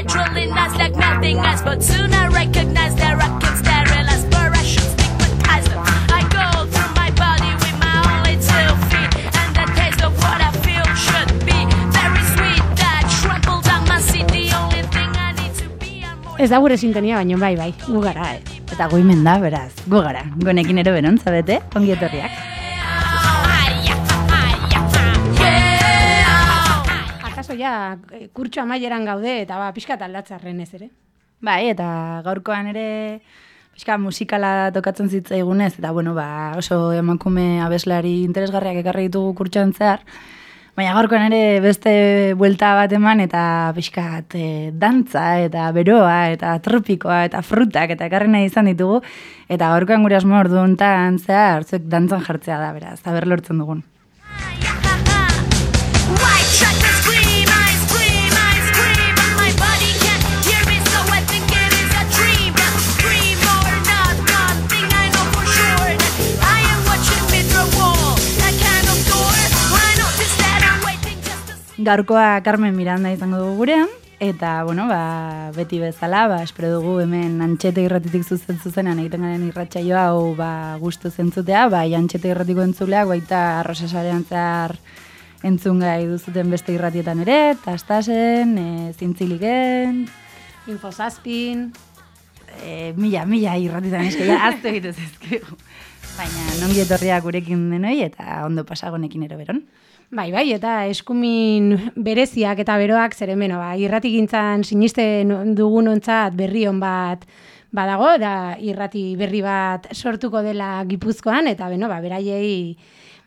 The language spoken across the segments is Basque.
rolling eyes, but soon I recognize they're rocking sterilized, but I should stigmatize them. I go through my body with my only two feet, and the taste of what I feel should be very sweet. That trample down my seat, the only thing I need to be. I'm more Ez da gure sintonia, baino bai, bai, gu gara, eh? Eta guimen da, beraz, gu gara. Gonekin ere beron, zabete? Ongi etorriak. Ja, eh, kurtso amaieran gaude, eta ba, pixka aldatzarren ez ere. Bai, eta gaurkoan ere pixka musikala tokatzen zitzaigunez, eta bueno, ba, oso emakume abeslari interesgarriak ekarri ditugu kurtsoan zehar, baina gaurkoan ere beste buelta bat eman eta pixkat e, dantza eta beroa eta tropikoa eta frutak eta ekarri nahi izan ditugu, eta gaurkoan gure asmo orduan zehar, zuek dantzan jartzea da, beraz, aber lortzen dugun. Gaurkoa Carmen Miranda izango dugu gurean, eta, bueno, ba, beti bezala, ba, espero dugu hemen antxete irratitik zuzen zuzenan egiten garen irratsaio hau, ba, gustu zentzutea, ba, antxete irratiko entzuleak, baita arrosasarean zehar entzun gai duzuten beste irratietan ere, tastasen, e, zintziligen, Infosazpin, e, mila, mila irratietan eske, ja, azte egitez ezkigu. Baina, nongi etorriak gurekin denoi, eta ondo pasagonekin ere beron. Bai, bai, eta eskumin bereziak eta beroak zer hemen, ba, irrati gintzan sinisten dugun ontzat berri on bat badago, da irrati berri bat sortuko dela gipuzkoan, eta beno, ba, beraiei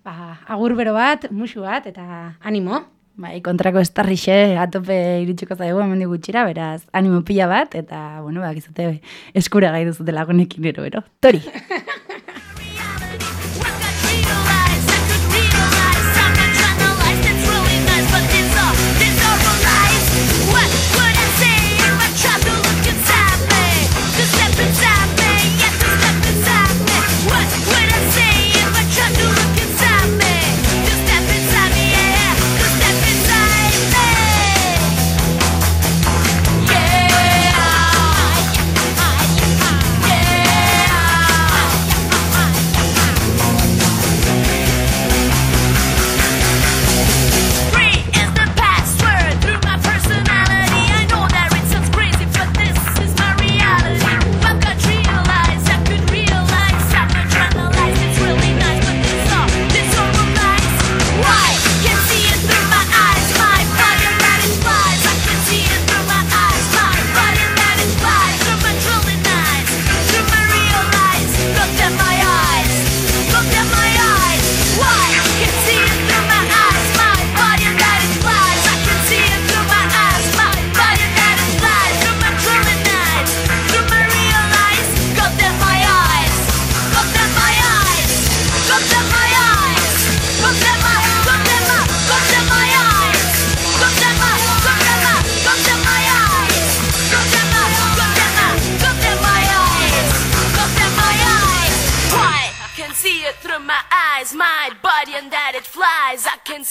ba, agur bero bat, musu bat, eta animo. Bai, kontrako estarrixe atope iritsiko zaigu hemendik gutxira, beraz, animo pila bat, eta, bueno, bak izate eskura gai duzute lagunekin ero, ero. Tori!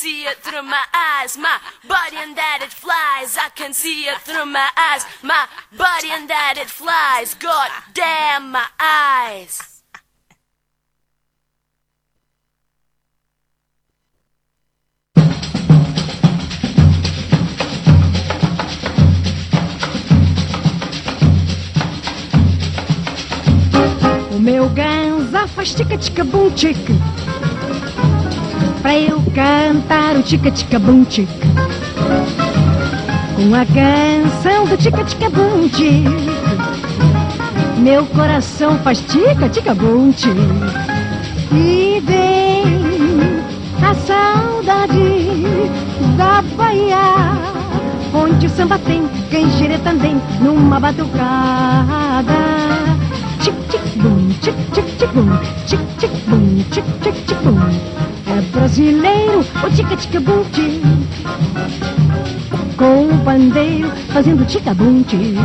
see it through my eyes, my body, and that it flies. I can see it through my eyes, my body, and that it flies. God damn my eyes. O meu ganza faz tica-tica-bum tica Pra eu cantar o tica-tica-bum tica Com a canção do tica-tica-bum tica Meu coração faz tica-tica-bum tica E vem a saudade da Bahia Onde o samba tem canjere também numa batucada Tic tic bum, tic tic tic bum, tic tic bum, tic tic tic bum. É brasileiro o tica tica tic. Com o pandeiro fazendo tica tic.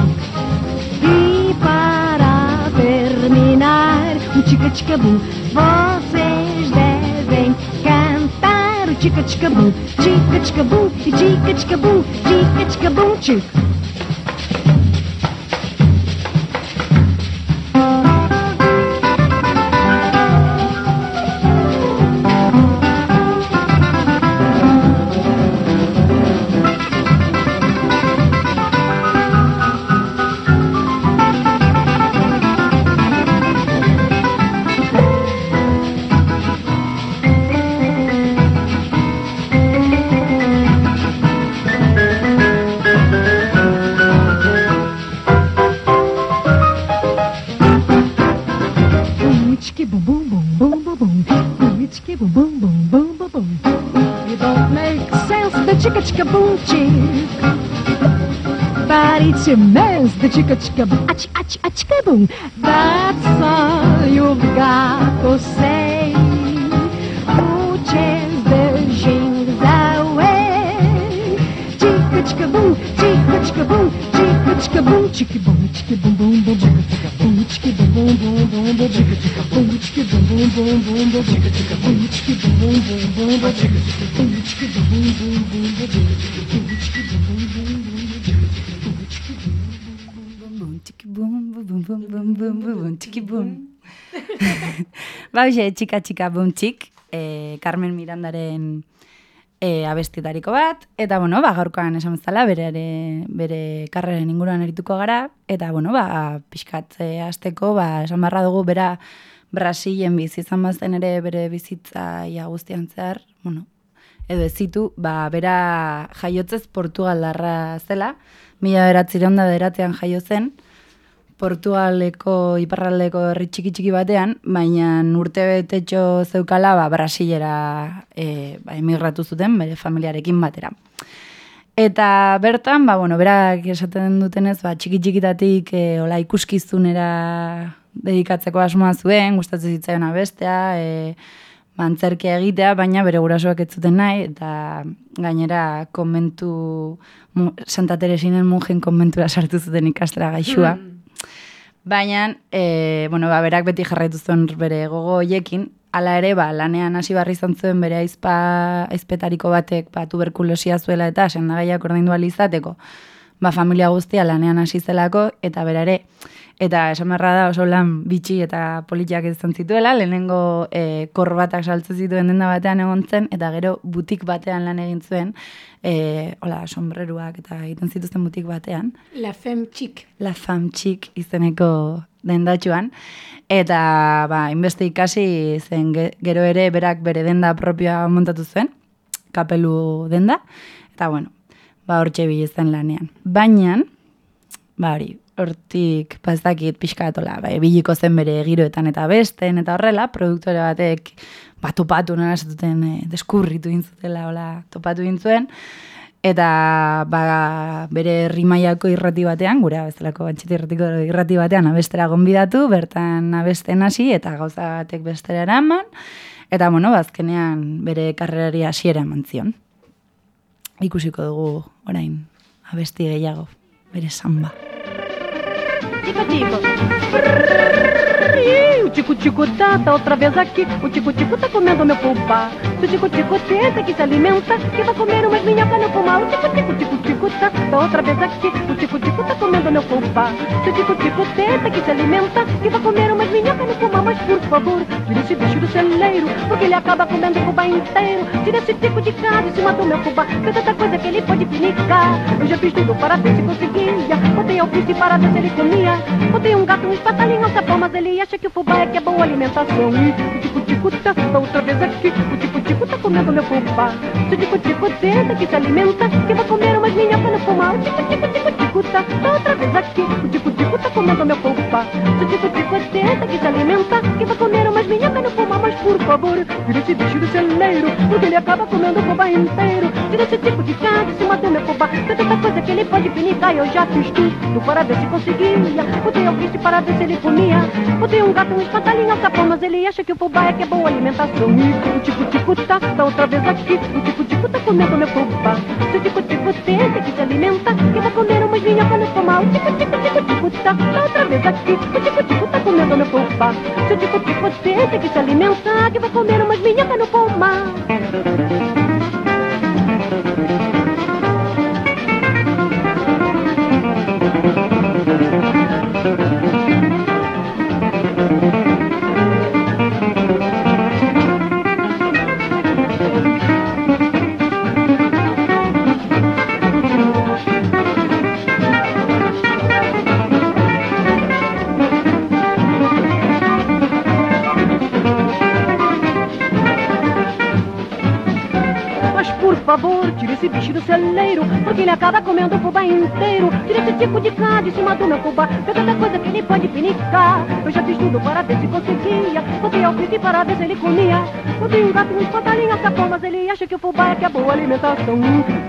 E para terminar o tica tica bum, vocês devem cantar o tica tica bum, tica tica bum, tica tica bum, tica tica bum tic. Mess, the chicka chicka a ch a ch a chicka boom. That's all you've got to say. Puches beijinhos away. Chicka chicka boom, chicka chicka boom, chicka chicka boom, chicka boom, chicka boom boom boom, chicka chicka boom, chicka boom boom boom boom boom, chicka chicka boom, chicka boom boom boom boom boom, chicka chicka boom, chicka boom boom boom boom boom, chicka boom, boom boom boom boom boom, chicka chicka txiki bum. ba, hoxe, txika txika bum txik, eh, Carmen Mirandaren eh, abestitariko bat, eta, bueno, ba, gaurkoan esan bezala, bere, bere karreren inguruan erituko gara, eta, bueno, ba, pixkat eh, azteko, ba, esan barra dugu, bera Brasilen bizi izan bazen ere bere bizitza ia guztian zehar, bueno, edo ez zitu, ba, bera jaiotzez Portugaldarra zela, mila beratzireun da beratean jaio zen, Portugaleko iparraldeko herri txiki txiki batean, baina urte betetxo zeukala ba, Brasilera e, ba, emigratu zuten bere familiarekin batera. Eta bertan, ba, bueno, berak esaten dutenez, ba, txiki txikitatik e, ola ikuskizunera dedikatzeko asmoa zuen, gustatzen zitzaion abestea, e, antzerkia egitea, baina bere gurasoak ez zuten nahi, eta gainera konbentu, Santa Teresinen monjen konbentura sartu zuten ikastera gaixua. Baina, e, bueno, ba, berak beti jarraitu zuen bere gogo hoiekin, hala ere, ba, lanean hasi barri izan zuen bere aizpa, aizpetariko batek ba, tuberkulosia zuela eta sendagaiak ordaindu ahal izateko. Ba, familia guztia lanean hasi zelako, eta bera ere, eta esan beharra da oso lan bitxi eta politiak izan zituela, lehenengo e, korbatak saltzen zituen denda batean egon zen, eta gero butik batean lan egin zuen, e, hola, sombreruak eta egiten zituzten butik batean. La Femme Chic. La Fam Chic izeneko dendatxuan. Eta, ba, inbeste ikasi zen ge- gero ere berak bere denda propioa montatu zuen, kapelu denda, eta bueno, ba, hortxe zen lanean. Baina, ba, hori, hortik, ba, ez dakit pixkatola, ba, biliko zen bere giroetan eta besten, eta horrela, produktore batek, ba, topatu nola esatuten, e, deskurritu intzutela, hola, topatu intzuen, Eta ba, bere rimaiako irrati batean, gure bezalako antxeti irratiko irrati batean abestera gonbidatu, bertan abesten hasi eta gauza batek bestera eraman, eta bueno, bazkenean bere karrerari hasiera eman zion. Ikusiko dugu orain abesti gehiago, bere samba. O tico tico tá, tá outra vez aqui. O tico tico tá comendo meu pulpar. Se o tico tico tenta que se alimenta, que vai comer umas minhocas no pomar. O tico tico tico tico tá, tá outra vez aqui. O tico tico tá comendo meu pulpar. Se o tico tico tenta que se alimenta, que vai comer umas minhocas no pomar. Mas por favor, tira esse bicho do celeiro, porque ele acaba comendo o fubá inteiro. Tira esse tico de casa em cima do meu fubá. Tem tanta coisa que ele pode pinicar. Eu já fiz tudo para ver se conseguia. Botei alpiste para ver se ele comia. Botei um gato, um espatalinho, um sapão, mas ele acha que o fubá é que é boa alimentação. E o tico-tico tá, tá outra vez aqui. O tico-tico tá comendo meu fubá. Se o tico-tico tenta que se alimenta, que vai comer umas minhocas no fumar. O tico-tico-tico-tico tá, tá outra vez aqui. O tico-tico tá comendo meu. Se o tico-tico tenta que se alimenta, que vai comer umas minhocas no fumar. Mas por favor, tira esse bicho do celeiro, porque ele acaba comendo o fubá inteiro. Tira esse tipo de em cima do meu fubá. Tem tanta coisa que ele pode pinicar. Eu já fiz tudo para ver se conseguia. Botei alpiste para ver se ele comia. Botei um gato, um espatalinho, um sapão, mas ele acha que o fubá é que é boa alimentação. E o tico-tico tá, tá outra vez aqui. O tico-tico tá comendo meu fubá. Se o tico-tico tenta que se alimenta, que vai comer umas minhocas no fumar. O tico-tico-tico-tico tá, tá outra vez aqui. O tico-tico tá comendo meu fubá. Se o tico-tico tenta que se alimenta, que vai comer umas minhocas no pomar. Favor, tira esse bicho do celeiro, porque ele acaba comendo o fubá inteiro. Tira esse tipo de cá de cima do meu fubá, vê tanta coisa que ele pode pinicar. Eu já fiz tudo para ver se conseguia, botei ao frito para ver se ele comia. Botei um gato, um espantalhinho, sapão, mas ele acha que o fubá é que é boa alimentação.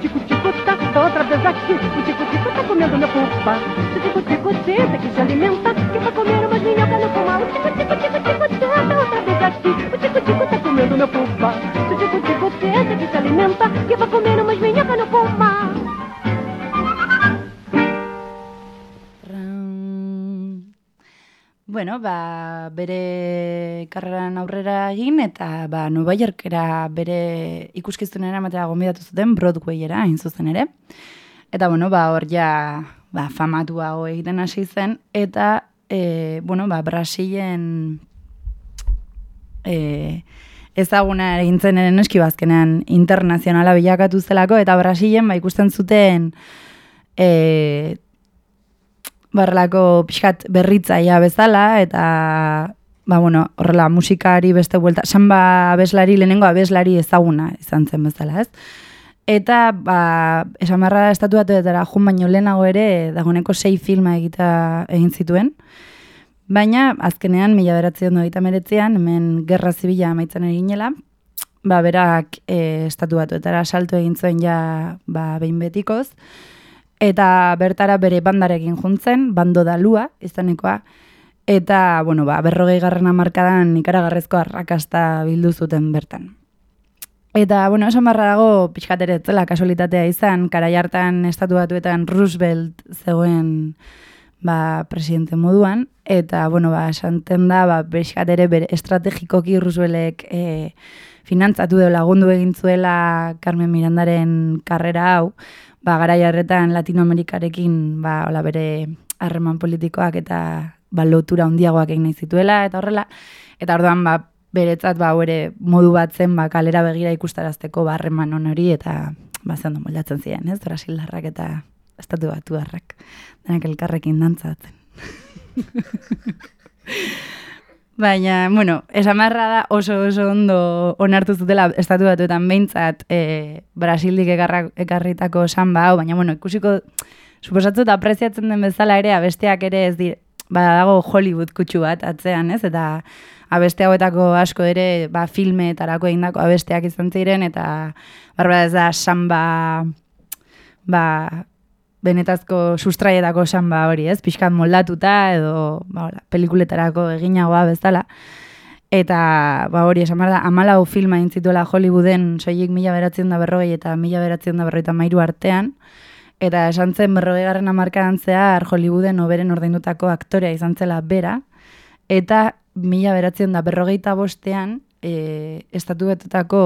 Tico, tico, tá, tá outra vez aqui, o tico, tico tá comendo meu fubá. O tico, tico, tenta que se alimenta, que vai comer umas minhocas no fumar. O tico, tico, tico, tico, tá, tá outra vez aqui, o tico, tico tá comendo meu fubá. Bueno, ba, bere karreran aurrera egin eta ba, Nueva Yorkera bere ikuskiztunera ematea gombidatu zuten Broadwayera hain zuzen ere. Eta bueno, ba, hor ja ba, famatuago egiten hasi zen eta e, bueno, ba, Brasilen e, ezaguna egin zen eren eski bazkenean internazionala bilakatu zelako eta Brasilen ba, ikusten zuten e, barrelako pixkat berritzaia bezala, eta, ba, bueno, horrela, musikari beste buelta, samba abeslari, lehenengo abeslari ezaguna izan zen bezala, ez? Eta, ba, esan barra estatuatuetara jun baino lehenago ere, dagoneko sei filma egita egin zituen, baina, azkenean, mila beratzen du egita meretzean, hemen gerra zibila amaitzen eginela, ba, berak e, estatuatuetara salto egin zuen ja, ba, behin betikoz, eta bertara bere bandarekin juntzen, bando da lua, izanekoa, eta, bueno, ba, berrogei garren amarkadan ikaragarrezko arrakasta bildu zuten bertan. Eta, bueno, esan barra dago, pixkat ere zela kasualitatea izan, karai hartan estatu batuetan Roosevelt zegoen ba, presidente moduan, eta, bueno, ba, esanten da, ba, pixkat ere bere estrategikoki Rooseveltek e, finantzatu edo lagundu egin zuela Carmen Mirandaren karrera hau, ba, gara jarretan Latinoamerikarekin ba, hola bere harreman politikoak eta ba, lotura handiagoak egin nahi zituela, eta horrela, eta orduan ba, beretzat ba, ere modu bat zen ba, kalera begira ikustarazteko ba, harreman on hori, eta ba, ondo moldatzen ziren, ez, Brasildarrak eta estatu batu harrak, denak elkarrekin dantzatzen. Baina, bueno, esamarra da oso oso ondo onartu zutela estatu batuetan behintzat e, Brasildik ekarra, ekarritako samba hau, baina, bueno, ikusiko, suposatzu eta apreziatzen den bezala ere, abesteak ere ez dire, badago Hollywood kutsu bat atzean, ez? Eta abeste hauetako asko ere, ba, filmeetarako egindako abesteak izan ziren, eta barba ez da samba, ba, benetazko sustraietako samba hori, ez? Pixkat moldatuta edo ba, hola, pelikuletarako eginagoa bezala. Eta ba, hori esan behar da, amalau filma intzituela Hollywooden soilik mila beratzen da berrogei eta mila beratzen da berrogeita mairu artean. Eta esan zen berrogei garren amarkadan zehar Hollywooden oberen ordaindutako aktorea izan zela bera. Eta mila beratzen da berrogeita bostean e, estatu betetako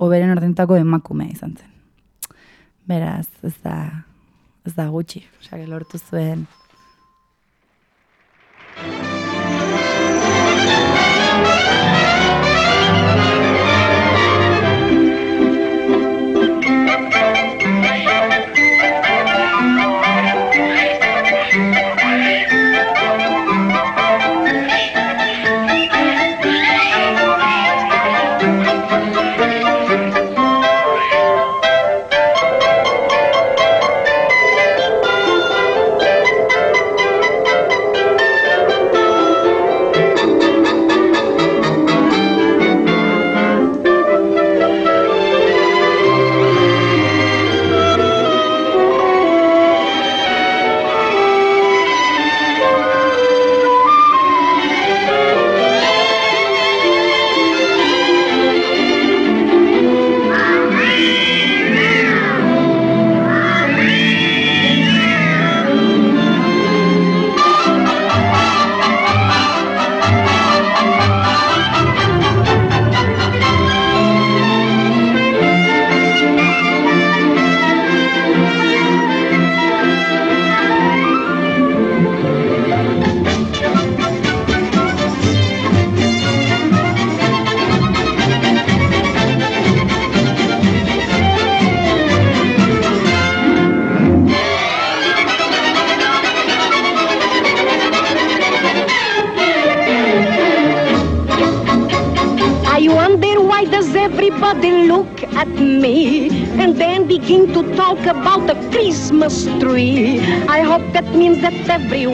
oberen ordaindutako emakumea izan zen. Beraz, ez da, ez da gutxi, osea, lortu zuen.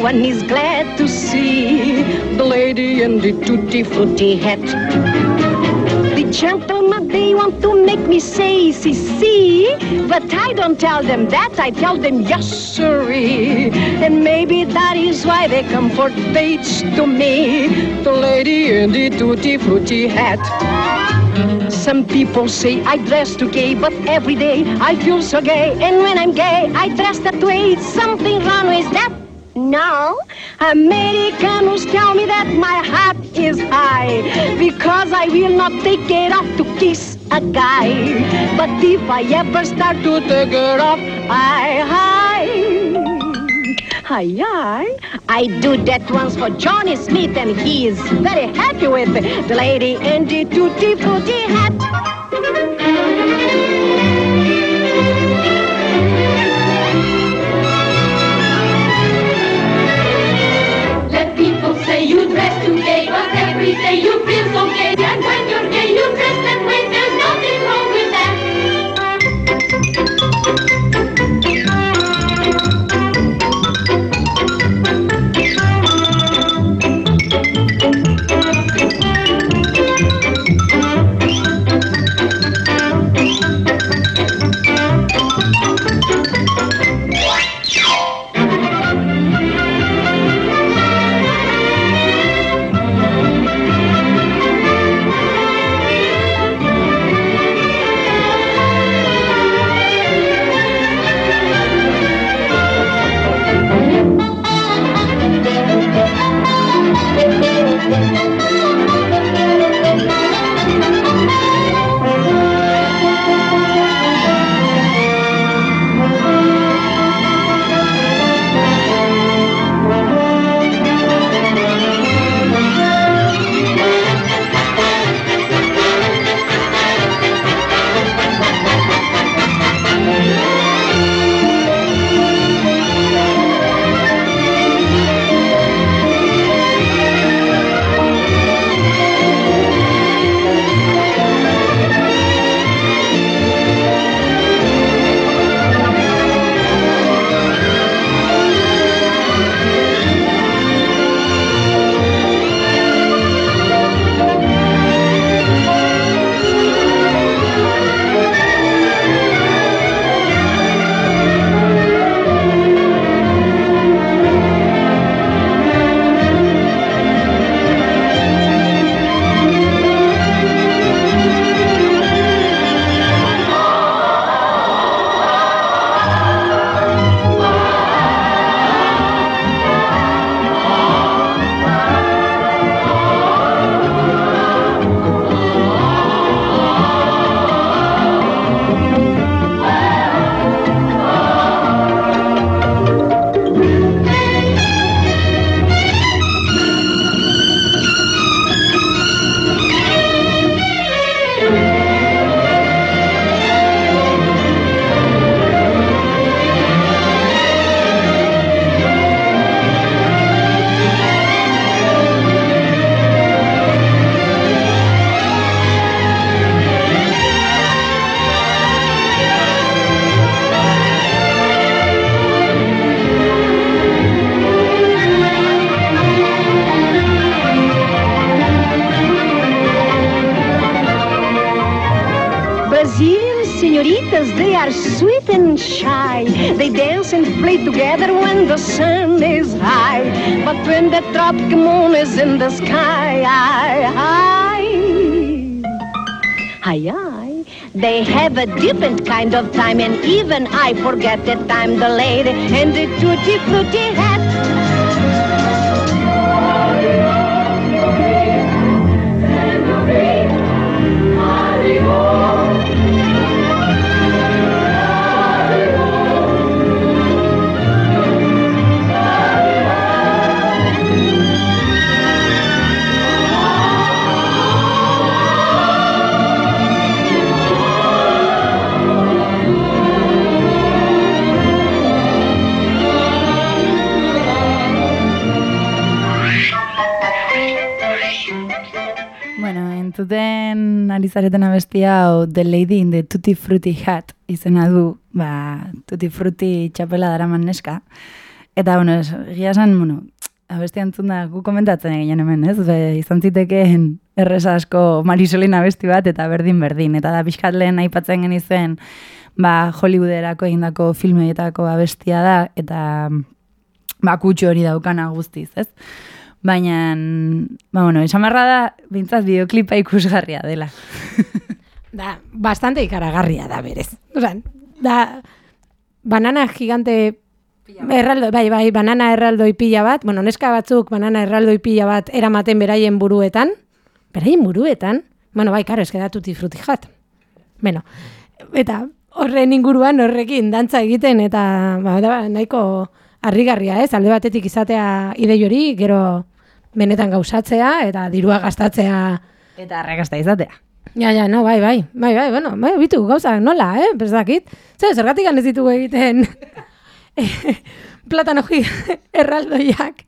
Everyone is glad to see the lady in the tutti frutti hat. The gentlemen, they want to make me say, see, see, but I don't tell them that, I tell them yes, sirree. And maybe that is why they come for dates to me, the lady in the tutti frutti hat. Some people say I dress too gay, but every day I feel so gay. And when I'm gay, I dress that way. Something wrong with that. No, Americans tell me that my hat is high because I will not take it off to kiss a guy. But if I ever start to take it off, I. Hi, hi. I do that once for Johnny Smith, and he is very happy with the lady in the tutti frutti hat. You kind of time, and even I forget that I'm the lady in the tutti frutti zareten abestia hau The Lady in the Tutti Frutti Hat izena du, ba, Tutti Frutti txapela daraman neska. Eta, bueno, egia esan, bueno, abestia entzun da gu komentatzen egin hemen, ez? Be, izan zitekeen erresa asko Marisolin abesti bat eta berdin-berdin. Eta da pixkat lehen aipatzen genizuen, ba, Hollywooderako egindako filmeetako abestia da, eta ba, kutxo hori daukana guztiz, ez? Baina, ba, bueno, esan beharra da, bintzat bideoklipa ikusgarria dela. Da, bastante ikaragarria da berez. Osan, da, banana gigante erraldo, bai, bai, banana erraldoi pila bat, bueno, neska batzuk banana erraldoi pila bat eramaten beraien buruetan, beraien buruetan, bueno, bai, karo, eske da tutti frutti jat. Bueno, eta horren inguruan horrekin dantza egiten eta ba, da, nahiko harrigarria, ez? Alde batetik izatea idei hori, gero benetan gauzatzea eta dirua gastatzea Eta arrakasta izatea. Ja, ja, no, bai, bai, bai, bai, bueno, bai, bitu, gauza, nola, eh, bezakit. Zer, zergatik ez ditugu egiten platano erraldoiak.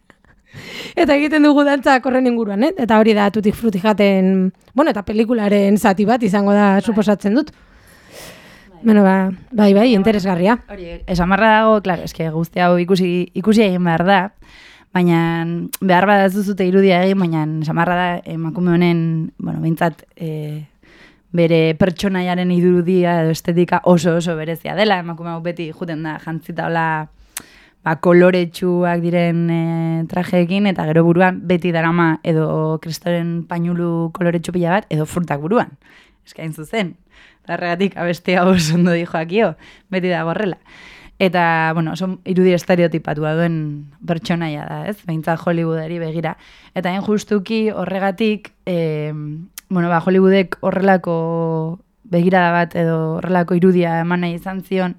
Eta egiten dugu dantza horren inguruan, eh? Eta hori da tutik fruti jaten, bueno, eta pelikularen zati bat izango da suposatzen dut. Bueno, ba, bai, bai, interesgarria. Hori, esan barra dago, klaro, eske guzti hau ikusi, ikusi egin behar da, baina behar bada ez duzute irudia egin, baina esan barra da emakume honen, bueno, bintzat, e, bere pertsonaiaren irudia edo estetika oso oso berezia dela, emakume hau beti juten da jantzita hola ba, koloretsuak diren e, trajeekin, eta gero buruan beti darama edo kristoren painulu koloretsu pila bat, edo frutak buruan. Eskain zuzen. Eta horregatik abestia oso ondo dijoakio, beti da horrela. Eta, bueno, oso irudi estereotipatua duen pertsonaia da, ez? Behintzat Hollywoodari begira. Eta hain justuki horregatik, e, bueno, ba, Hollywoodek horrelako begirada bat edo horrelako irudia eman nahi izan zion,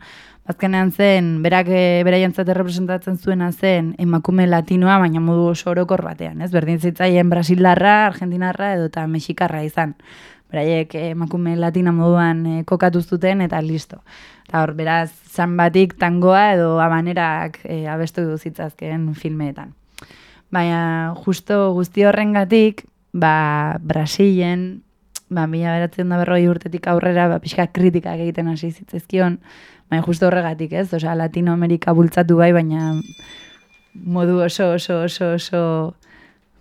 azkenean zen, berak e, beraientzat representatzen zuena zen emakume latinoa, baina modu oso orokor batean, ez? Berdin zitzaien Brasildarra, Argentinarra edo eta Mexikarra izan. Beraiek eh, emakume latina moduan e, kokatu zuten eta listo. Eta hor, beraz, zan batik tangoa edo abanerak e, abestu zitzazkeen filmeetan. Baina, justo guzti horrengatik, ba, Brasilen, ba, mila beratzen da berroi urtetik aurrera, ba, pixka kritikak egiten hasi zitzaizkion, baina justo horregatik, ez? Osea, Latinoamerika bultzatu bai, baina modu oso, oso, oso, oso...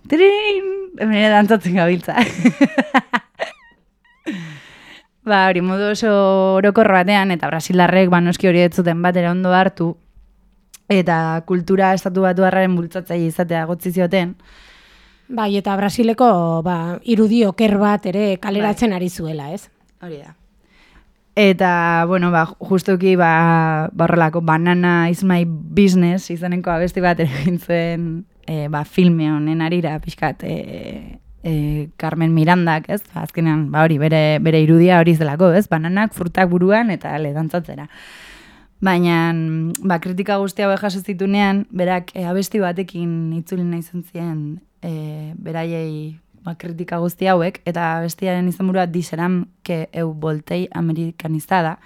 Trin! Hemen dantzatzen gabiltza. ba, hori, modu oso orokor batean, eta Brasildarrek, ba, noski hori ez zuten batera ondo hartu, eta kultura estatu batu harraren bultzatzaile izatea gotzi zioten, Bai, eta Brasileko, ba, irudi oker bat ere kaleratzen ari zuela, ez? Hori da. Eta, bueno, ba, justuki, ba, barrelako banana is my business izeneko abesti bat ere egin zuen e, ba, filme honen arira, pixkat, e, e, Carmen Mirandak, ez? Ba, azkenean, ba, hori, bere, bere irudia hori zelako, ez? Bananak, frutak buruan eta le dantzatzera. Baina, ba, kritika guztia hau jaso zitunean, berak e, abesti batekin itzuli nahi izan zien e, beraiei ba, kritika guzti hauek, eta bestiaren izenburua diseram que eu voltei amerikanizada.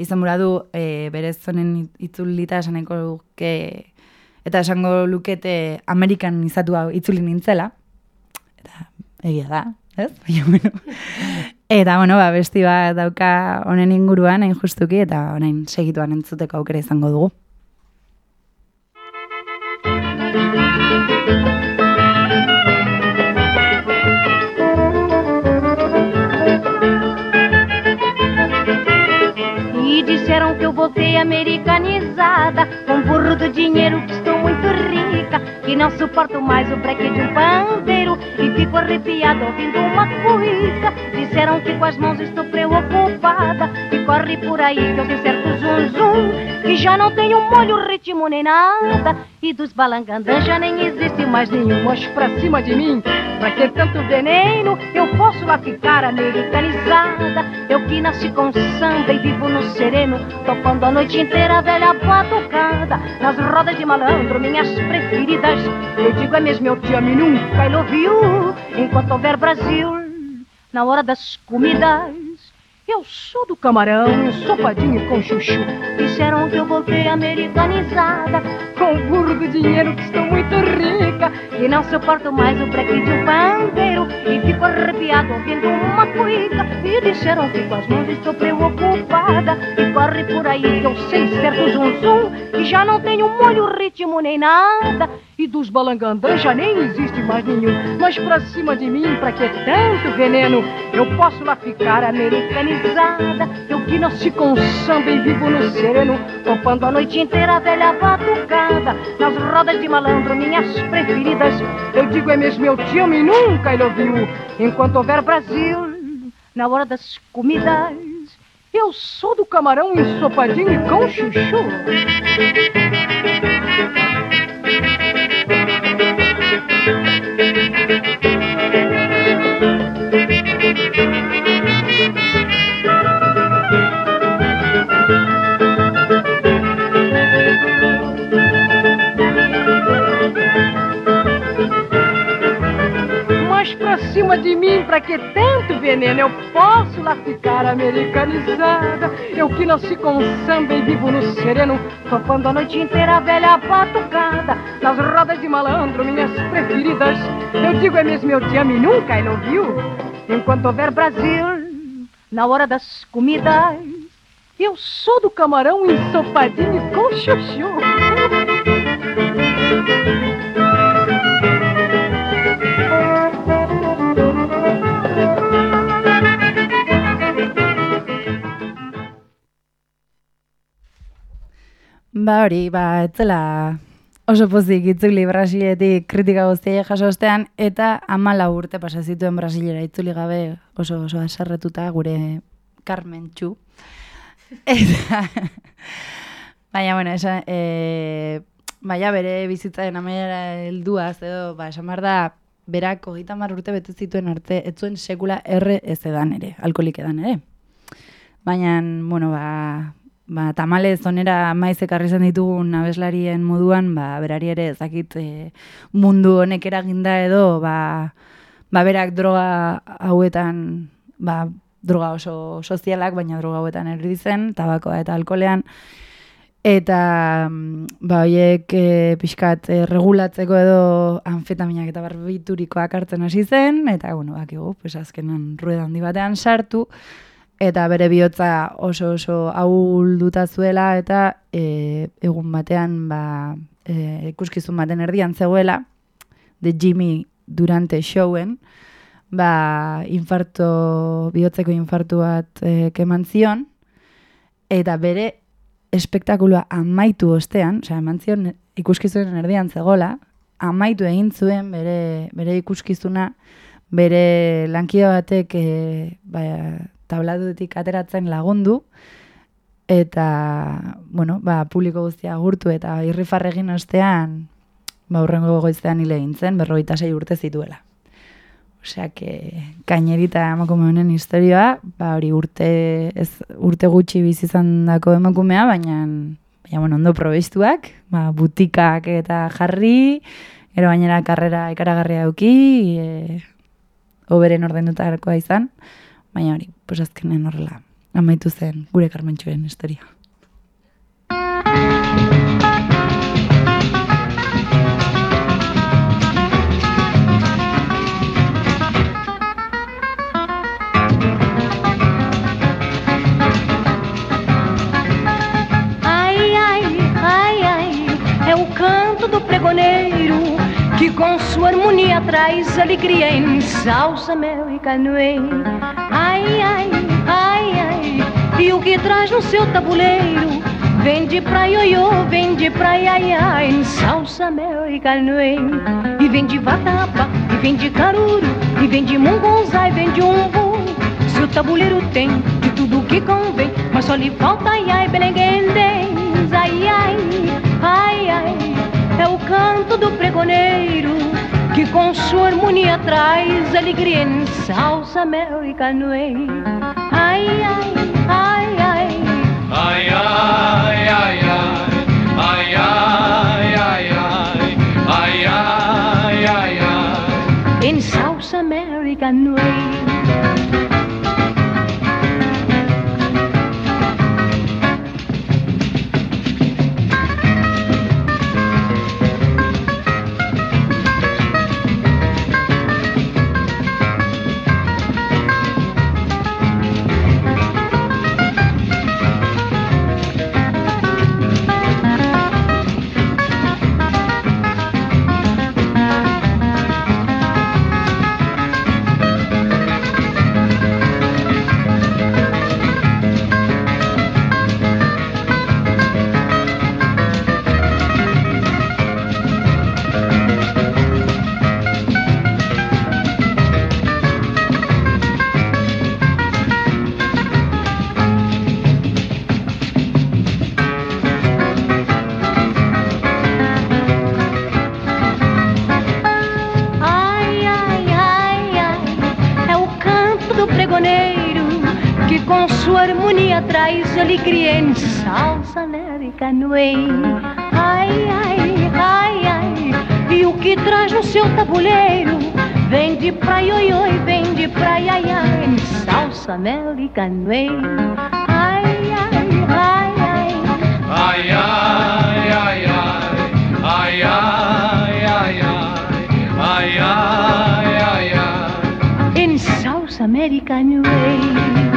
Izenbura du e, berez honen itzulita esaneko luke, eta esango lukete amerikanizatu itzuli nintzela, eta egia da, ez? Eta, bueno, ba, besti bat dauka honen inguruan, hain justuki, eta orain segituan entzuteko aukera izango dugu. Disseram que eu voltei americanizada Com burro do dinheiro que estou muito rica Que não suporto mais o breque de um pandeiro E fico arrepiada ouvindo uma cuica. Disseram que com as mãos estou preocupada E corre por aí que eu tenho certo zum zum Que já não tenho molho, ritmo nem nada E dos balangandãs já nem existe mais nenhum Mas pra cima de mim, pra ter tanto veneno? Eu posso lá ficar americanizada. Eu que nasci com samba e vivo no sereno Tocando a noite inteira a velha batucada. Nas rodas de malandro, minhas preferidas. Eu digo é mesmo, eu te amo e nunca love you Enquanto houver Brasil Na hora das comidas eu sou do camarão, ensopadinho com chuchu. Disseram que eu voltei americanizada, com o burro do dinheiro que estou muito rica. E não suporto mais o breque de um pandeiro E fico arrepiado ouvindo uma cuica E disseram que com as mãos estou preocupada E corre por aí que eu sei certo zum zum E já não tenho molho, ritmo nem nada. E dos balangandãs já nem existe mais nenhum. Mas pra cima de mim, pra que tanto veneno? Eu posso lá ficar americanizada. Eu que nasci com samba e vivo no sereno Topando a noite inteira a velha batucada. Nas rodas de malandro, minhas preferidas Eu digo é mesmo, eu te amo e nunca ele ouviu. Enquanto houver Brasil, na hora das comidas Eu sou do camarão ensopadinho e com chuchu Cima de mim, pra que tanto veneno? Eu posso lá ficar americanizada. Eu que nasci com samba e vivo no sereno, topando a noite inteira a velha batucada. Nas rodas de malandro, minhas preferidas. Eu digo é mesmo, eu te amo e nunca ele ouviu. Enquanto houver Brasil, na hora das comidas, eu sou do camarão ensopadinho com chuchu. Ba hori, ba, etzela oso pozik itzuli Brasiletik kritika guztiak jaso ostean, eta amala urte pasa zituen Brasilera itzuli gabe oso oso aserretuta gure Carmen Txu. Eta, baina, bueno, esan, e, baina bere bizitzaren amaiera helduaz edo, ba, esan behar da, berak hogeita hamar urte bete zituen arte, ez zuen sekula erre ez edan ere, alkolik edan ere. Baina, bueno, ba, ba, tamalez onera maiz ekarri zen ditugun abeslarien moduan, ba, berari ere ezakit e, mundu honek eraginda edo, ba, ba, berak droga hauetan, ba, droga oso sozialak, baina droga hauetan erdi zen, tabakoa eta alkolean, eta mm, ba, hoiek e, pixkat e, regulatzeko edo anfetaminak eta barbiturikoak hartzen hasi zen, eta, bueno, bakigu, pues azkenan rueda handi batean sartu, eta bere bihotza oso oso ahulduta zuela eta e, egun batean ba, e, ikuskizun baten erdian zegoela de Jimmy Durante showen ba, infarto, bihotzeko infartu bat e, keman zion eta bere espektakuloa amaitu ostean, osea, eman zion ikuskizunen erdian zegola, amaitu egin zuen bere, bere ikuskizuna, bere lankide batek e, ba, tabladutik ateratzen lagundu, eta, bueno, ba, publiko guztia agurtu eta irrifarregin ostean, ba, urrengo goiztean hile egin zen, berrogeita sei urte zituela. Osea, que kainerita emakume honen historioa, ba, hori urte, ez, urte gutxi bizi izan dako emakumea, baina, baina bueno, ondo probestuak, ba, butikak eta jarri, gero bainera karrera ikaragarria duki, e, oberen ordenutakoa izan, baina hori, pues azkenen horrela, amaitu zen gure karmentxoen historia. Ai, ai, ai, ai, é o canto do pregoneiro que com sua harmonia traz alegria em salsa, mel e canoeiro. Ai, ai, ai, ai, e o que traz no seu tabuleiro? Vende pra ioiô, vende pra iaiá em salsa, mel e. E vende vatapa, e vende caruru, e vende mungunzá, e vende umbu. Se o tabuleiro tem de tudo que convém, mas só lhe falta ai ai belenguendens, ai ai, ai ai, é o canto do pregoneiro com sua harmonia traz alegria em South American Way. Ai, ai, ai, ai. Ai, ai, ai, ai. Ai, ai. Traz alegria em salsa American Way. Ai, ai, ai, ai. E o que traz no seu tabuleiro? Vem de praia, oi, oi, vem de praia, ai, ai, em salsa American Way. Ai, ai, ai, ai. Ay, ay, ay, ay, ay, ay, ay, ay, ay, ay, ay. In South American Way.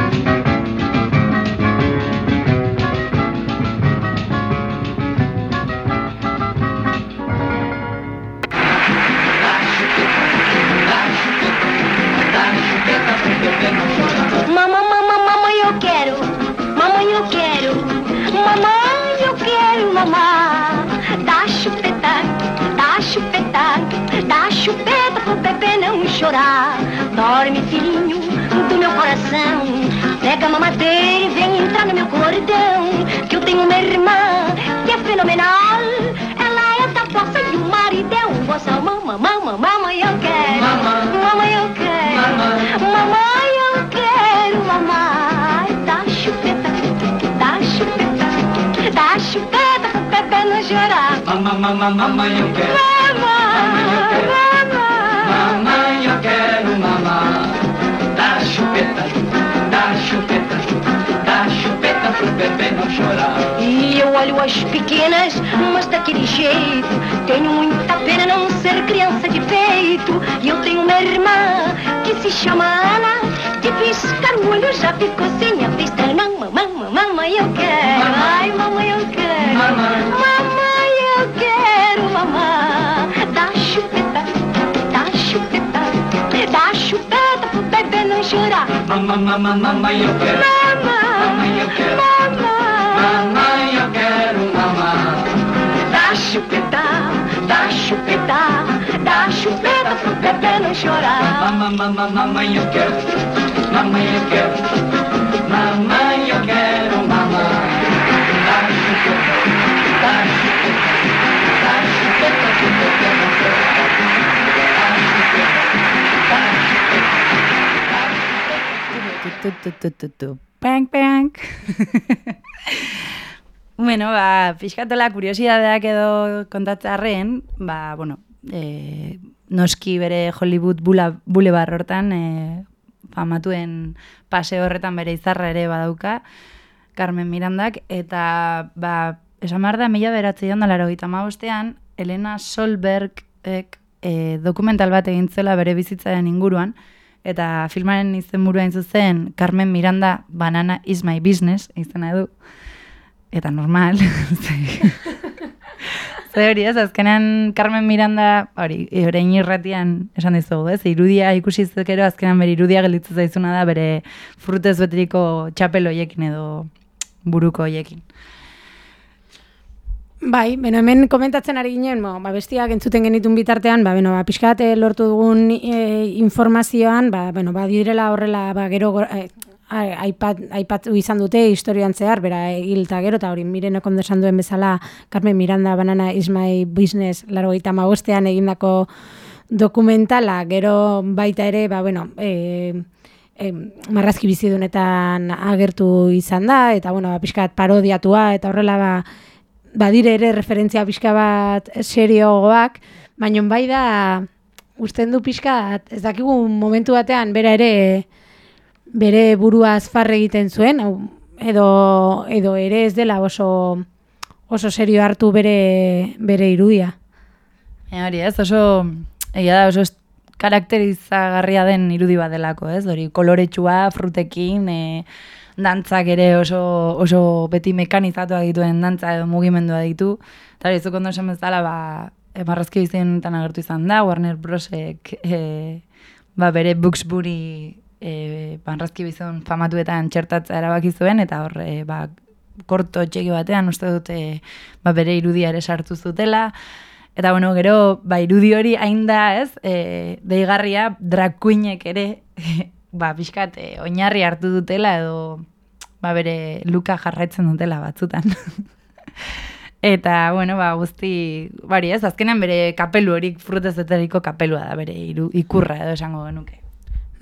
Chupeta pro bebê não chorar. Dorme, filhinho, do meu coração. Pega a mamadeira e vem entrar no meu cordão. Que eu tenho uma irmã que é fenomenal. Ela é da força e o marido é um boçal. Mamãe, mamãe, mamãe, eu quero. Mamãe, eu quero. Mamãe, eu quero mamar. Dá chupeta, dá chupeta, dá chupeta pro bebê não chorar. Mamãe, mamãe, mamãe, eu quero. Mamãe, mamãe. Mamãe, eu quero mamar. Dá chupeta, dá chupeta, dá chupeta pro bebê não chorar. E eu olho as pequenas, mas daquele jeito. Tenho muita pena não ser criança de peito. E eu tenho uma irmã que se chama Ana. De piscar o olho já ficou sem a vista. Não, mamãe, mamãe, eu quero. Ai, mamãe, eu quero. Mamãe, eu quero, mamãe. Chupeta, dá chupeta, dá chupeta pro bebê não chorar. Mamãe, mamãe, mamãe, eu quero. Mamãe, eu quero. mamãe. Mamãe, eu quero mamar. Dá chupeta, dá chupeta, dá chupeta pro bebê não chorar. Mamãe, mamãe, mamãe, eu quero. Mamãe, eu quero. Mamãe, Pank, pank. bueno, ba, pixkatola kuriosidadeak edo kontatzearren, ba, bueno, e, noski bere Hollywood bula, bulebar hortan, e, famatuen pase horretan bere izarra ere badauka, Carmen Mirandak, eta, ba, esan behar da, mila beratzeion da laro bostean, Elena Solberg e, dokumental bat egin zela bere bizitzaren inguruan, eta filmaren izenburua zuzen Carmen Miranda Banana is my business izena du. Eta normal. ze- hori ez, azkenean Carmen Miranda, hori, orain irratian esan dizugu, ez? Irudia ikusi zekero, azkenean bere irudia gelditzen zaizuna da bere frutez beteriko txapel hoiekin edo buruko hoiekin. Bai, beno, hemen komentatzen ari ginen, bo, ba, bestiak entzuten genitun bitartean, ba, beno, ba, pixkat eh, lortu dugun e, informazioan, ba, beno, ba, direla horrela, ba, gero, a- aipat, aipatu izan dute historioan zehar, bera hil eta gero, eta hori miren okondo esan duen bezala, Carmen Miranda Banana is my business, laro gaita magostean egindako dokumentala, gero baita ere, ba, bueno, e, e, marrazki bizidunetan agertu izan da, eta, bueno, ba, pixkat parodiatua, eta horrela, ba, badire ere referentzia pixka bat seriogoak, baina bai da, usten du pixka, ez dakigu momentu batean, bera ere, bere buruaz farre egiten zuen, edo, edo ere ez dela oso, oso serio hartu bere, bere irudia. E, hori ez, oso, egia da, oso karakterizagarria den irudi bat delako, ez? Hori koloretsua, frutekin, e, dantzak ere oso, oso beti mekanizatuak dituen dantza edo mugimendua ditu. Eta hori, zuk ondo esan bezala, ba, marrazki bizinetan agertu izan da, Warner Brosek e, ba, bere Buxbury e, marrazki bizun famatuetan txertatzea erabaki zuen, eta hor, e, ba, korto txeki batean uste dute ba, bere irudia ere sartu zutela. Eta bueno, gero, ba, irudi hori hain da, ez, e, deigarria, drag queenek ere, ba, pixkat, e, oinarri hartu dutela edo, ba, bere luka jarraitzen dutela batzutan. Eta, bueno, ba, guzti, bari ez, azkenean bere kapelu hori, frutez eteriko kapelua da, bere iru, ikurra edo esango genuke.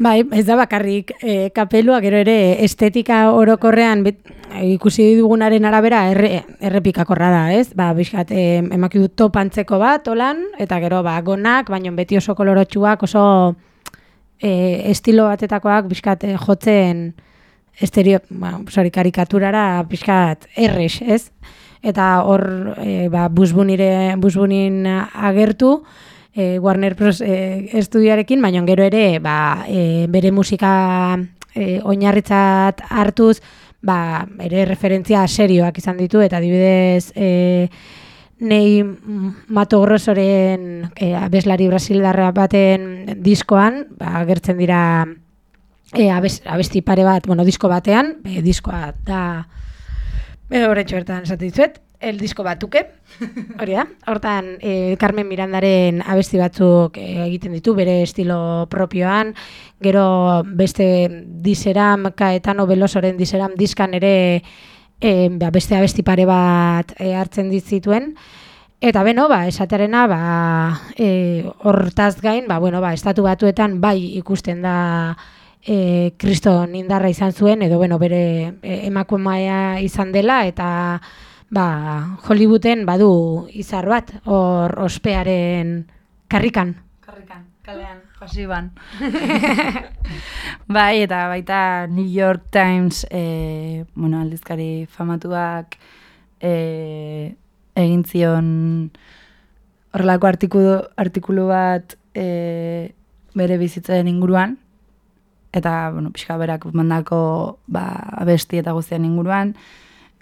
Bai, ez da bakarrik e, kapelua, gero ere estetika orokorrean bet, ikusi dugunaren arabera erre, errepikakorra da, ez? Ba, bizkat, e, emaki dut topantzeko bat, olan, eta gero, ba, gonak, baino beti oso kolorotxuak, oso e, estilo batetakoak, bizkat, e, jotzen estereo, ba, sorry, karikaturara, bizkat, errex, ez? Eta hor, e, ba, busbunire, busbunin agertu, e, Warner Bros. E, estudioarekin, baina gero ere ba, e, bere musika e, oinarritzat hartuz, ba, ere referentzia serioak izan ditu, eta adibidez e, nei Mato Grossoren e, abeslari brasildarra baten diskoan, ba, agertzen dira e, abes, abesti pare bat, bueno, disko batean, e, diskoa da, e, horretxo bertan esaten dizuet, el disko batuke, hori da. Hortan, e, Carmen Mirandaren abesti batzuk e, egiten ditu, bere estilo propioan, gero beste diseram, Kaetano Belosoren diseram diskan ere e, ba, beste abesti pare bat e, hartzen ditzituen, Eta beno, ba, esaterena, ba, e, hortaz gain, ba, bueno, ba, estatu batuetan bai ikusten da e, kriston indarra izan zuen, edo bueno, bere e, emakumea izan dela, eta ba, Hollywooden badu izar bat, hor ospearen karrikan. Karrikan, kalean, pasiban. bai, eta baita New York Times, e, bueno, aldizkari famatuak, e, egin zion horrelako artikulu, artikulu bat e, bere bizitzaren inguruan, eta, bueno, pixka berak mandako ba, abesti eta guztian inguruan,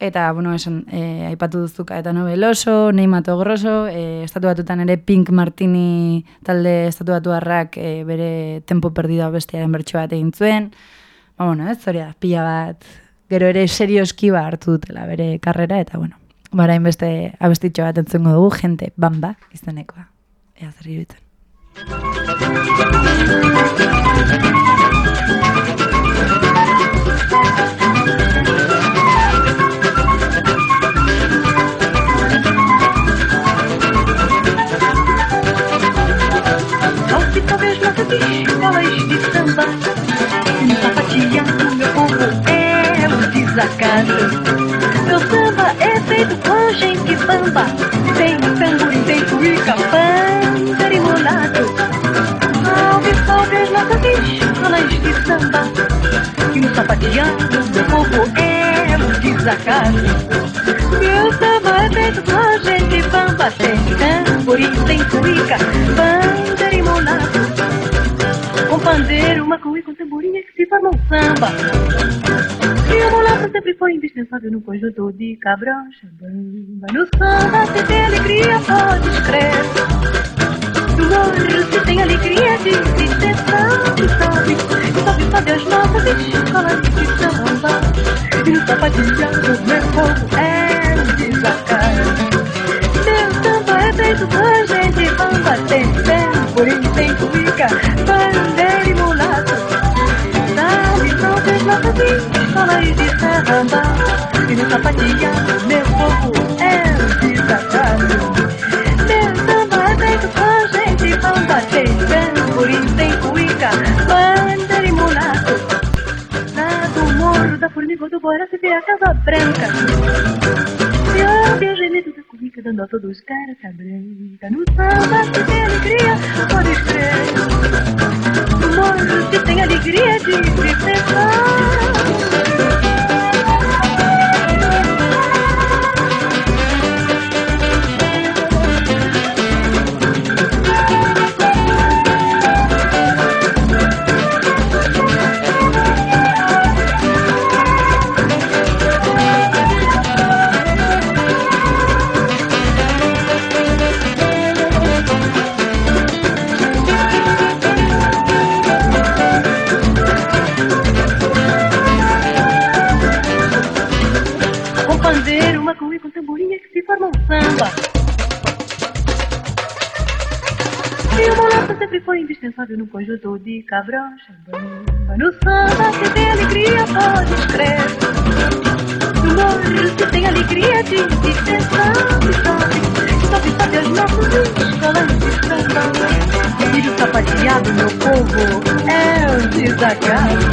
Eta, bueno, esan, e, aipatu duzu Caetano Veloso, Neymato Grosso, e, estatu batutan ere Pink Martini talde estatu batuarrak e, bere tempo perdido bestiaren bertso bat egin zuen. Ba, bueno, ez, hori da, pila bat, gero ere serioski ba hartu dutela bere karrera, eta, bueno, barain beste abestitxo bat entzengo dugu, jente, bamba, izenekoa. Ea zer iruditzen. Tem tamborim, tem cuica, banda e mulato Com pandeiro, uma cuica, com tamborim é que se forma um samba. E o mulato sempre foi indispensável no conjunto de cabrocha bamba No samba se tem alegria, pode crer No morro se tem alegria de existência Sabe, sabe, sabe, sabe as nossas escolas de samba. E no sapateado, meu povo é a gente ama, tem tempo, por isso tem que ficar, bandeira e mulato. Sabe, não tem plato de fala e de caramba, e no sapatinha, meu povo é desagrado. Formiga do Borá se vê a Casa Branca. Quando a todos quero se abranca No samba se tem alegria Pode crer. No mundo que tem alegria de se pensar da brocha No samba se tem alegria, pode escrever No morro se tem alegria de viver Sobe, sobe, sobe, sobe aos nossos de cantando Vira o sapateado, meu povo, é o desagrado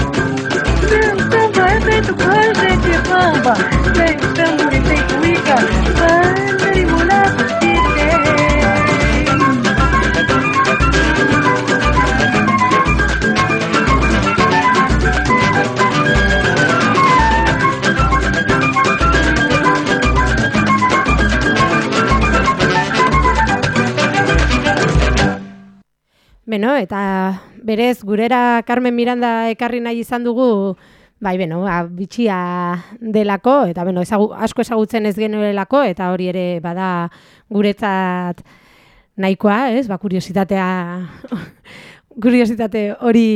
eta berez gurera Carmen Miranda ekarri nahi izan dugu, bai, beno, ba, bitxia delako, eta beno, ezagu, asko ezagutzen ez genuelako, eta hori ere bada guretzat nahikoa, ez, ba, kuriositatea, kuriositate hori,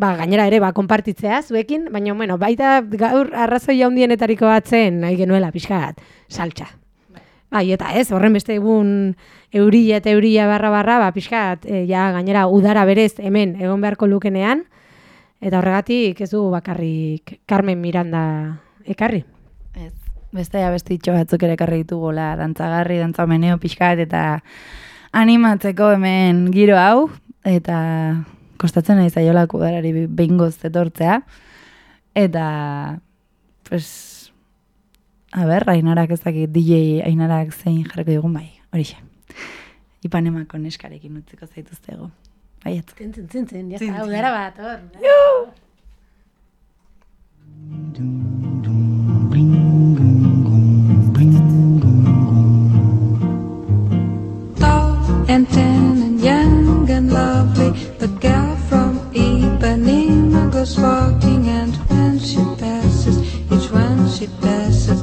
ba, gainera ere, ba, konpartitzea zuekin, baina, bueno, baita gaur arrazoi handienetariko batzen nahi genuela pixkat, saltxa. Bai, eta ez, horren beste egun euria eta euria barra barra, ba, pixkat, e, ja, gainera udara berez hemen egon beharko lukenean, eta horregatik ez du bakarrik Carmen Miranda ekarri. Ez, beste abestitxo batzuk ere ekarri ditugola, dantzagarri, dantzameneo pixkat, eta animatzeko hemen giro hau, eta kostatzen nahi zaiolako udarari behingoz etortzea, eta, pues, a ber, ainarak ez dakit, DJ ainarak zein jarriko digun bai, horixe. Ipanemako neskarekin utziko zaituztego. Baiet. Tzen, tzen, tzen, tzen, Tzen, tzen. udara bat, hor. tall and thin and young and lovely. The girl from Ipanema goes walking, and when she passes, each one she passes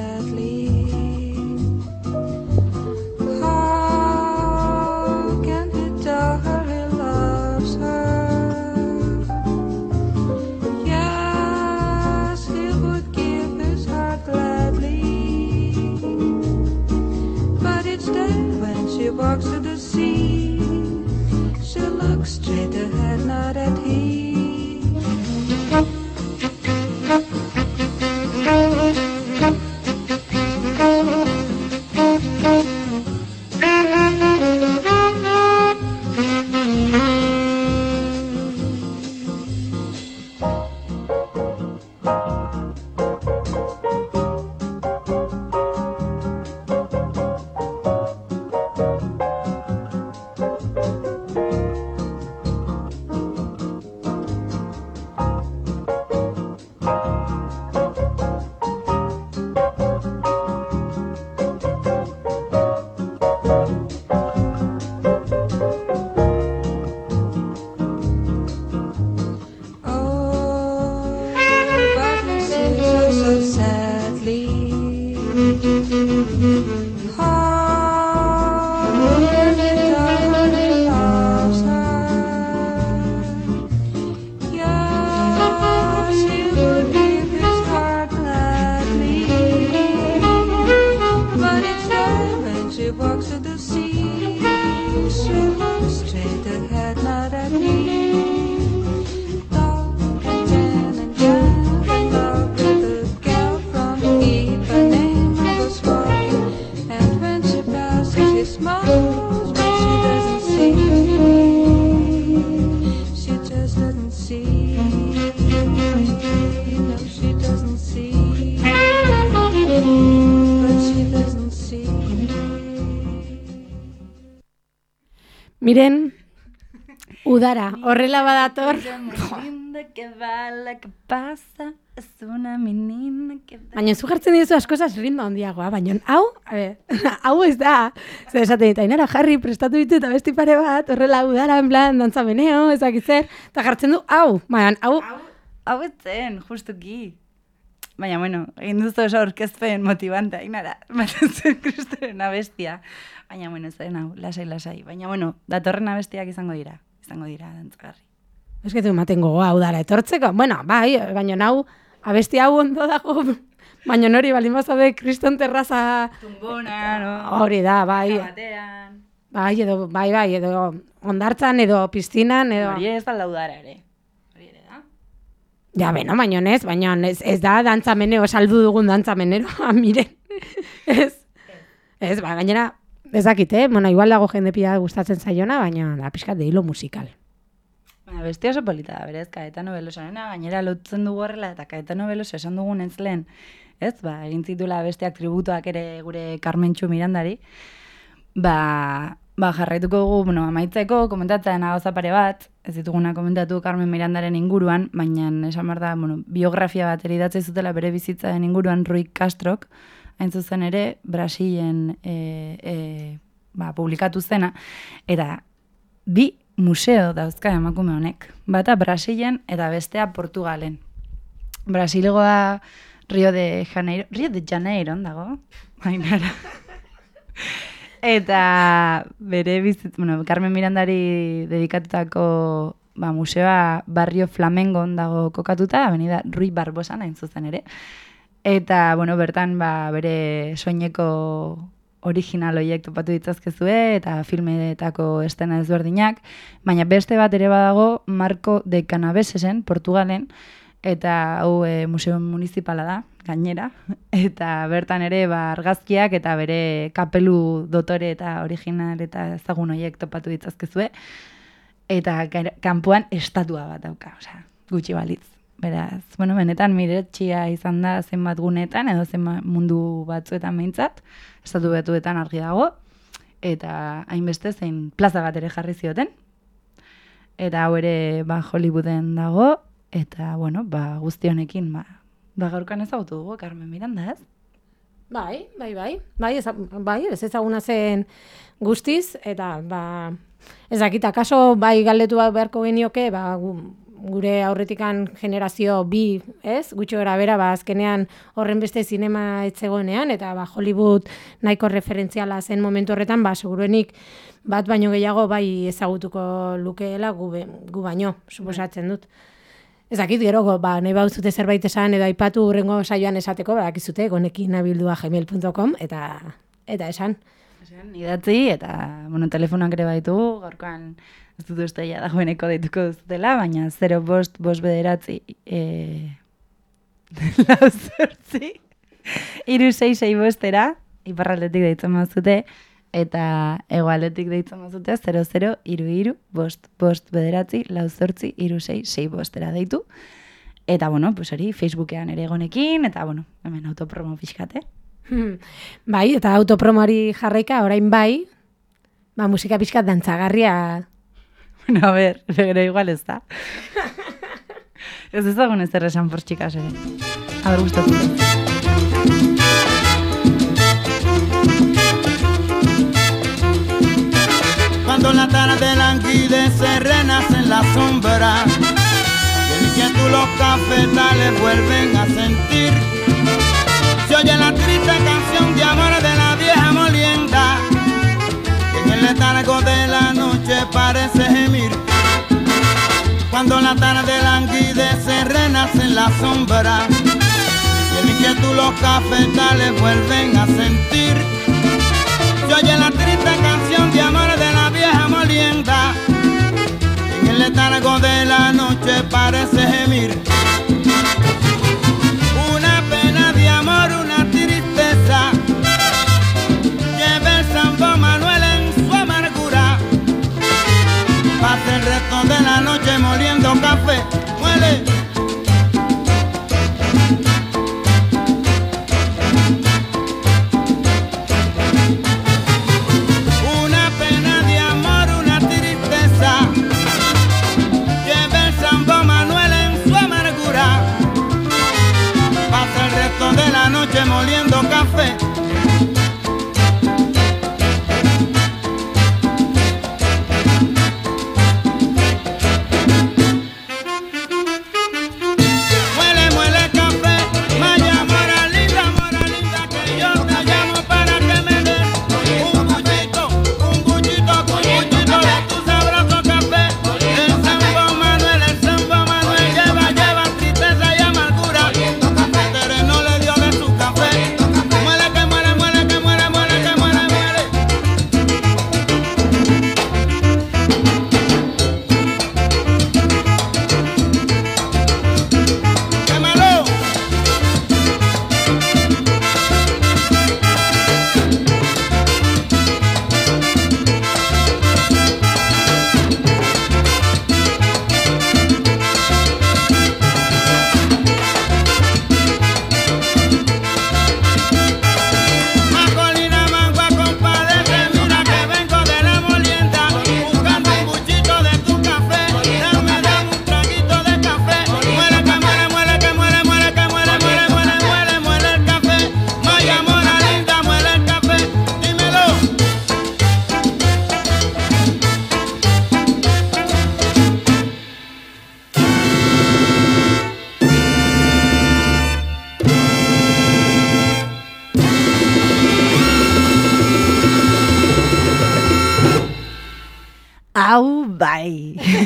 Miren, udara, horrela badator, baina zu jartzen dituzu askozaz ritmo handiagoa, baina hau, a ber, hau ez da, zer esaten dit, ainara jarri prestatu ditu eta besti pare bat, horrela udara, en plan, dantza meneo, ezakit zer, eta jartzen du, hau, baina hau, Hau ez zen, justuki. Baina, bueno, egin duzu oso orkezpen motivante, ainara, batzen zen kristoren abestia. Baina, bueno, ez hau, lasai, lasai. Baina, bueno, datorren abestiak izango dira, izango dira, dantzagarri. que ematen gogoa udara etortzeko, bueno, bai, baina hau, abesti hau ondo dago Baina nori baldin bazaude kriston terraza Tumbona, no? hori da, bai. Batean. Bai, edo, bai, bai, edo ondartzan, edo piztinan, edo... Hori ez da laudara ere. Ja, beno, baina ez, baina ez, ez da dantzameneo, saldu dugun dantzamenero, miren. ez, ez, ba, gainera, ez dakit, eh? Bueno, igual dago jende pila gustatzen zaiona, baina da pixkat de hilo musikal. Baina beste oso polita da, berez, Kaetano Belosarena, gainera lotzen dugu horrela, eta Kaetano Beloso esan dugun ez lehen, ez, ba, egin zitula besteak tributuak ere gure Carmentxu Mirandari, ba, ba jarraituko dugu, bueno, amaitzeko, komentatzen gauza bat, ez dituguna komentatu Carmen Mirandaren inguruan, baina esan behar da, bueno, biografia bat ere idatzi zutela bere bizitzaren inguruan Rui Castrok, hain zuzen ere, Brasilen e, e, ba, publikatu zena, eta bi museo dauzka emakume honek. Bata Brasilen eta bestea Portugalen. Brasilgoa Rio de Janeiro, Rio de Janeiro dago, bainara. Eta bere bizitz, bueno, Carmen Mirandari dedikatutako ba, museoa Barrio Flamengon dago kokatuta, avenida Rui Barbosan hain zuzen ere. Eta, bueno, bertan, ba, bere soineko original horiek topatu ditzazkezue eta filmetako estena ezberdinak, baina beste bat ere badago Marco de Canavesesen, Portugalen, eta hau e, museo municipala da, gainera, eta bertan ere ba, argazkiak eta bere kapelu dotore eta original eta ezagun horiek topatu ditzazkezue, eta kanpoan estatua bat dauka, osea, gutxi balitz. Beraz, bueno, benetan miretxia izan da zenbat gunetan, edo zenbat mundu batzuetan behintzat, estatu betuetan argi dago, eta hainbeste zein plaza bat ere jarri zioten. Eta hau ere ba, Hollywooden dago, eta bueno, ba, guzti honekin, ba, ba gaurkan ezagutu dugu, Carmen Miranda, ez? Bai, bai, bai. Bai, eza, bai, ez ezaguna zen guztiz, eta ba, ez dakit, akaso bai galdetu beharko genioke, ba, gu- gure aurretikan generazio bi, ez? Gutxo gara bera, ba, azkenean horren beste zinema etzegoenean, eta ba, Hollywood nahiko referentziala zen momentu horretan, ba, seguruenik bat baino gehiago bai ezagutuko lukeela gu, gu baino, suposatzen dut. Ez dakit, gero, ba, nahi bauzute zerbait esan edo aipatu urrengo saioan esateko, ba, dakizute, gonekin abildua gmail.com, eta, eta esan. Esan, idatzi, eta, bueno, telefonak ere baitugu, gaurkoan ez dut uste ja dagoeneko deituko duzutela, baina 0 bost, bost bederatzi, e, lau zortzi, iru sei sei bostera, iparraldetik deitzen mazute, eta egoaldetik deitzen mazute, 00 iru iru, bost, bost bederatzi, lau zortzi, iru sei sei bostera deitu. Eta, bueno, pues hori, Facebookean ere egonekin, eta, bueno, hemen autopromo pixkate. Hmm. Bai, eta autopromori jarraika, orain bai, ba, musika pixkat dantzagarria Bueno, a ver, pero igual ez da. ez ezagun ez erresan portxikas ere. A ver, gustatu. Cuando la tarde languidece renace en la sombra. Y el inquietud los cafetales vuelven a sentir. Se oye la triste canción de amor de la vieja molienda Que en el letargo de la noche parece gemir. Cuando la tarde languidece renace en la sombra Y el inquietud los cafetales vuelven a sentir. Se oye la triste canción En el letargo de la noche parece gemir. Una pena de amor, una tristeza. Lleva el Sambo Manuel en su amargura. Pasa el resto de la noche moliendo café. Muele.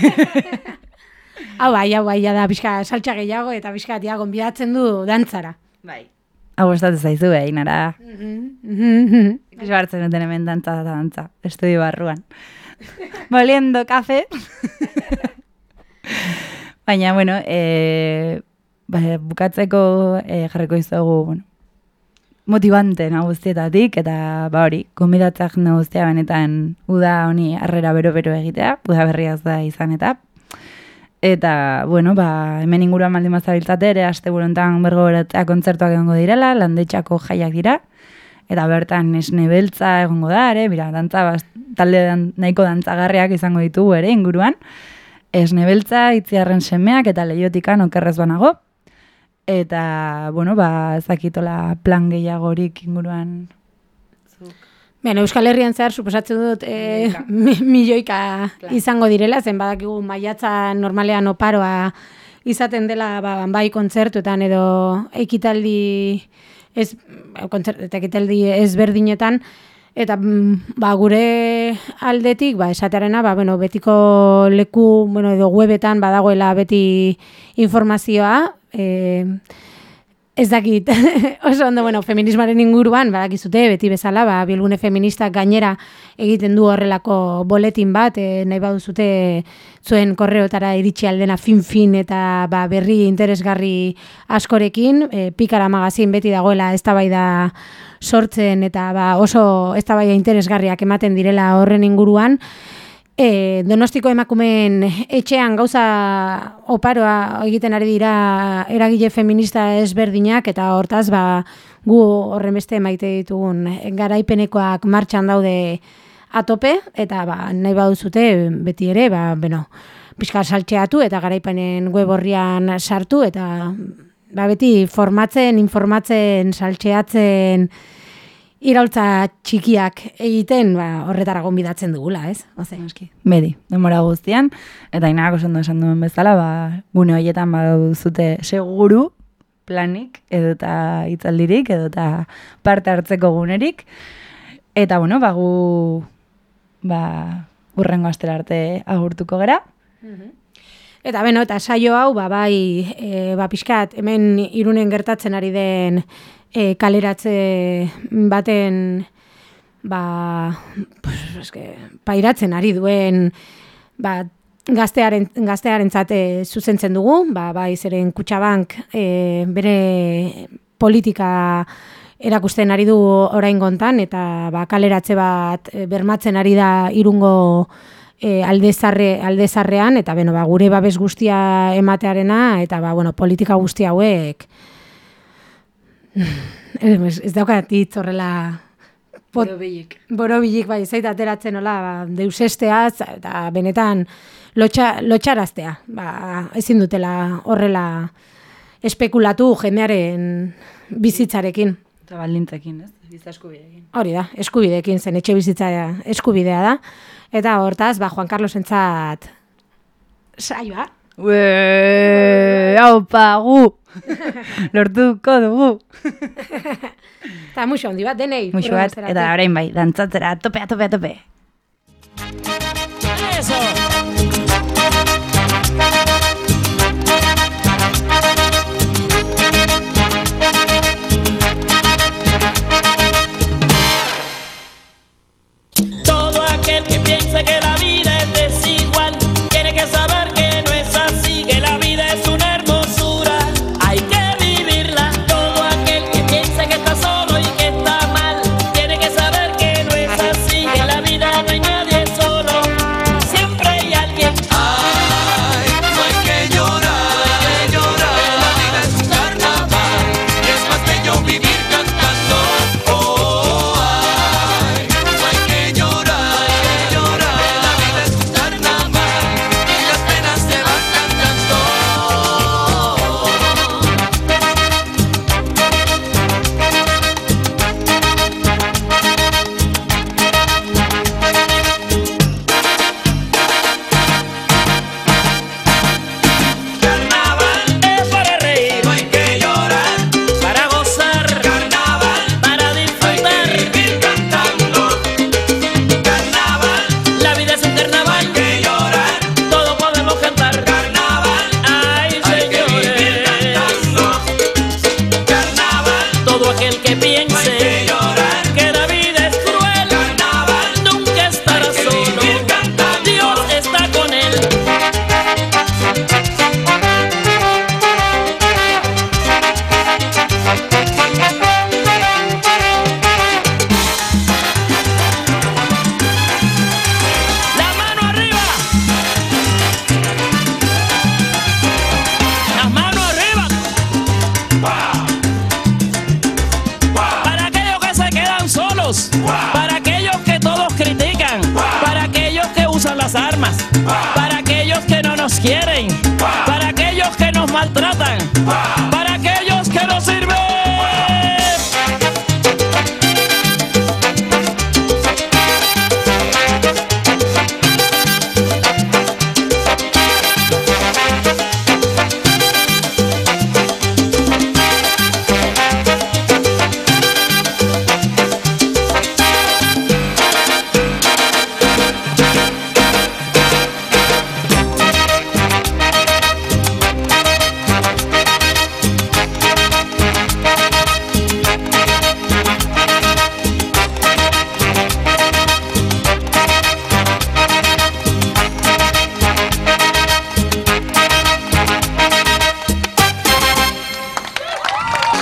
Hau bai, hau bai, da pixka saltxa gehiago eta pixka tia gonbidatzen du dantzara. bai. Hau gustatzen zaizu, eh, inara. Mhm. Ikusi hartzen duten hemen dantza da dantza, estudio barruan. Moliendo kafe. Baina, bueno, e, ba, bukatzeko e, jarriko izugu, bueno, motivante na guztietatik, eta ba hori, konbidatzak na guztia benetan uda honi harrera bero-bero egitea, uda berriaz da izan eta. Eta, bueno, ba, hemen inguruan baldin mazabiltzate ere, aste burontan bergo kontzertuak egongo direla, landetxako jaiak dira, eta bertan esne beltza egongo da, ere, bira, dantza, talde dan, nahiko dantzagarriak izango ditugu ere inguruan, esne beltza, itziarren semeak eta lehiotikan okerrez banago, eta, bueno, ba, ezakitola plan gehiagorik inguruan. Bueno, Euskal Herrian zehar suposatzen dut e, milioika. izango direla, zen badakigu maiatza normalean oparoa izaten dela ba, bai kontzertuetan edo ekitaldi ez kontzert, eta ekitaldi ezberdinetan. Eta mm, ba, gure aldetik ba, esatearena ba, bueno, betiko leku bueno, edo webetan badagoela beti informazioa e, Ez dakit, oso ondo, bueno, feminismaren inguruan, badakizute, beti bezala, ba, bilgune feministak gainera egiten du horrelako boletin bat, e, nahi baduzute zuen korreotara iritsi aldena fin-fin eta ba, berri interesgarri askorekin, e, pikara magazin beti dagoela eztabaida sortzen eta ba, oso eztabaida interesgarriak ematen direla horren inguruan, E, donostiko emakumeen etxean gauza oparoa egiten ari dira eragile feminista ezberdinak eta hortaz ba, gu horren beste maite ditugun garaipenekoak martxan daude atope eta ba, nahi baduzute beti ere ba, bueno, pixka saltxeatu eta garaipenen web horrian sartu eta ba, beti formatzen, informatzen, saltxeatzen iraultza txikiak egiten, ba, horretara gonbidatzen dugula, ez? Oze, Noski. Bedi, denbora guztian, eta inarak oso esan duen bezala, ba, gune horietan baduzute seguru planik, edota hitzaldirik, edota parte hartzeko gunerik. Eta, bueno, ba, gu, ba, urrengo astera arte agurtuko gera. Eta beno, eta saio hau, ba, bai, e, ba, pixkat, hemen irunen gertatzen ari den e, kaleratze baten, ba, pues, eske, pairatzen ari duen, ba, gaztearen, gaztearen zate zuzentzen dugu, ba, bai, zeren Kutxabank e, bere politika erakusten ari du orain gontan, eta ba, kaleratze bat e, bermatzen ari da irungo e, aldezarre, aldezarrean, eta beno, ba, gure babes guztia ematearena, eta ba, bueno, politika guzti hauek ez, daukat hitz horrela pot, borobilik bai, zait ateratzen nola, ba, deusesteaz, eta benetan lotxa, lotxaraztea, ba, ezin dutela horrela espekulatu jendearen bizitzarekin. Eta baldintzekin, ez? Bizitza eskubideekin. Hori da, eskubideekin zen, etxe bizitza eskubidea da. Eta hortaz, ba, Juan Carlos entzat saioa. Ue, haupa, gu! Lortuko dugu! Eta muxo handi bat, denei. Hurrengo bat, eta orain bai, dantzatzera, tope, tope, tope. Todo aquel que piense que la vida es desigual